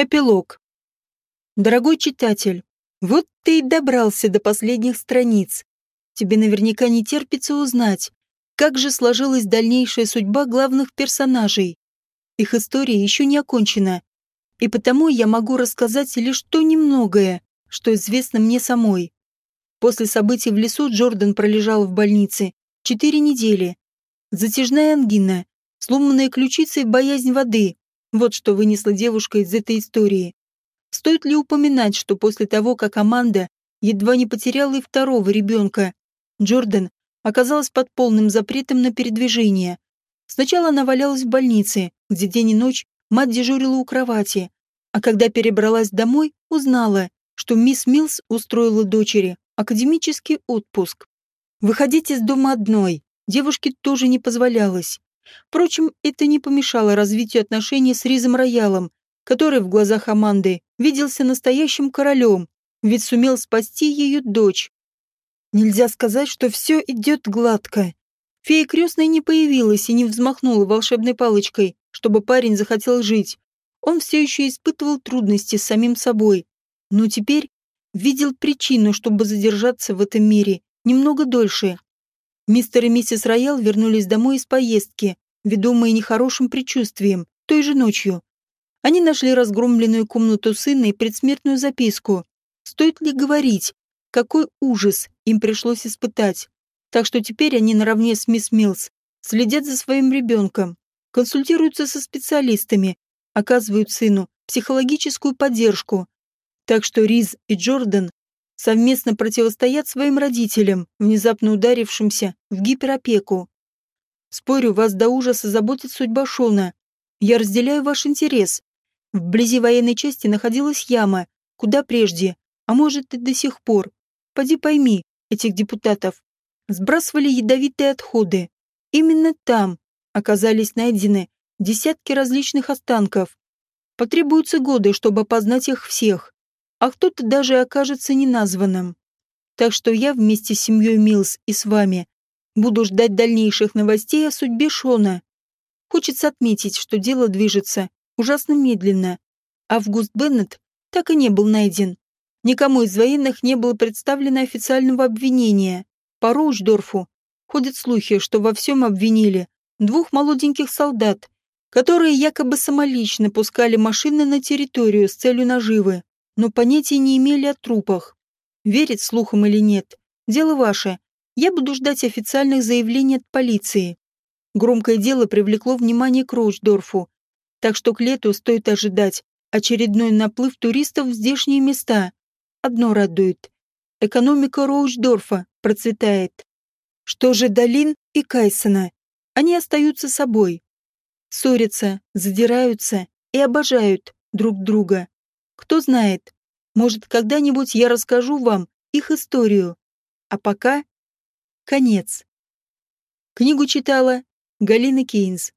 Эпилог. Дорогой читатель, вот ты и добрался до последних страниц. Тебе наверняка не терпится узнать, как же сложилась дальнейшая судьба главных персонажей. Их история еще не окончена, и потому я могу рассказать лишь то немногое, что известно мне самой. После событий в лесу Джордан пролежал в больнице четыре недели. Затяжная ангина, сломанная ключица и боязнь воды, вот что вынесла девушка из этой истории. Стоит ли упоминать, что после того, как Аманда едва не потеряла и второго ребенка, Джордан оказалась под полным запретом на передвижение. Сначала она валялась в больнице, где день и ночь мать дежурила у кровати, а когда перебралась домой, узнала, что мисс Милс устроила дочери академический отпуск. Выходить из дома одной девушке тоже не позволялось. Впрочем, это не помешало развитию отношений с Ризом Роялом, который в глазах Аманды виделся настоящим королем, ведь сумел спасти ее дочь. Нельзя сказать, что все идет гладко. Фея крестная не появилась и не взмахнула волшебной палочкой, чтобы парень захотел жить. Он все еще испытывал трудности с самим собой, но теперь видел причину, чтобы задержаться в этом мире немного дольше. Мистер и миссис Роял вернулись домой из поездки, ведомые нехорошим предчувствием, той же ночью. Они нашли разгромленную комнату сына и предсмертную записку. Стоит ли говорить, какой ужас им пришлось испытать. Так что теперь они наравне с мисс Милс следят за своим ребенком, консультируются со специалистами, оказывают сыну психологическую поддержку. Так что Риз и Джордан совместно противостоят своим родителям, внезапно ударившимся в гиперопеку. Спорю, вас до ужаса заботит судьба Шона. Я разделяю ваш интерес. Вблизи военной части находилась яма, куда прежде, а может и до сих пор. Поди пойми, этих депутатов. Сбрасывали ядовитые отходы. Именно там оказались найдены десятки различных останков. Потребуются годы, чтобы опознать их всех а кто-то даже окажется неназванным. Так что я вместе с семьей Милс и с вами буду ждать дальнейших новостей о судьбе Шона. Хочется отметить, что дело движется ужасно медленно. Август Беннет так и не был найден. Никому из военных не было представлено официального обвинения. По Роучдорфу ходят слухи, что во всем обвинили двух молоденьких солдат, которые якобы самолично пускали машины на территорию с целью наживы но понятия не имели о трупах. Верить слухам или нет, дело ваше. Я буду ждать официальных заявлений от полиции. Громкое дело привлекло внимание к Роучдорфу, так что к лету стоит ожидать очередной наплыв туристов в здешние места. Одно радует. Экономика Роучдорфа процветает. Что же Долин и Кайсона? Они остаются собой. Ссорятся, задираются и обожают друг друга. Кто знает, может, когда-нибудь я расскажу вам их историю. А пока конец. Книгу читала Галина Кейнс.